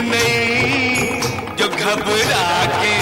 नहीं जो घबरा के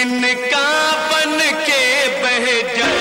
दिन का बन के बह जाए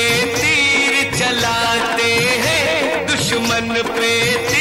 पे तीर चलाते हैं दुश्मन पे तीर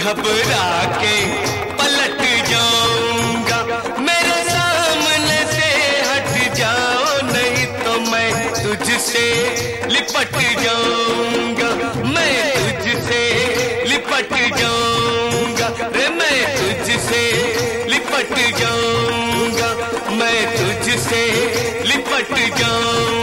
घबरा के पलट जाऊँगा। मेरे सामने से हट जाओ, नहीं तो मैं तुझसे लिपट जाऊँगा। मैं तुझसे लिपट जाऊँगा। रे, मैं तुझसे लिपट जाऊँगा। मैं तुझसे लिपट जाऊँगा।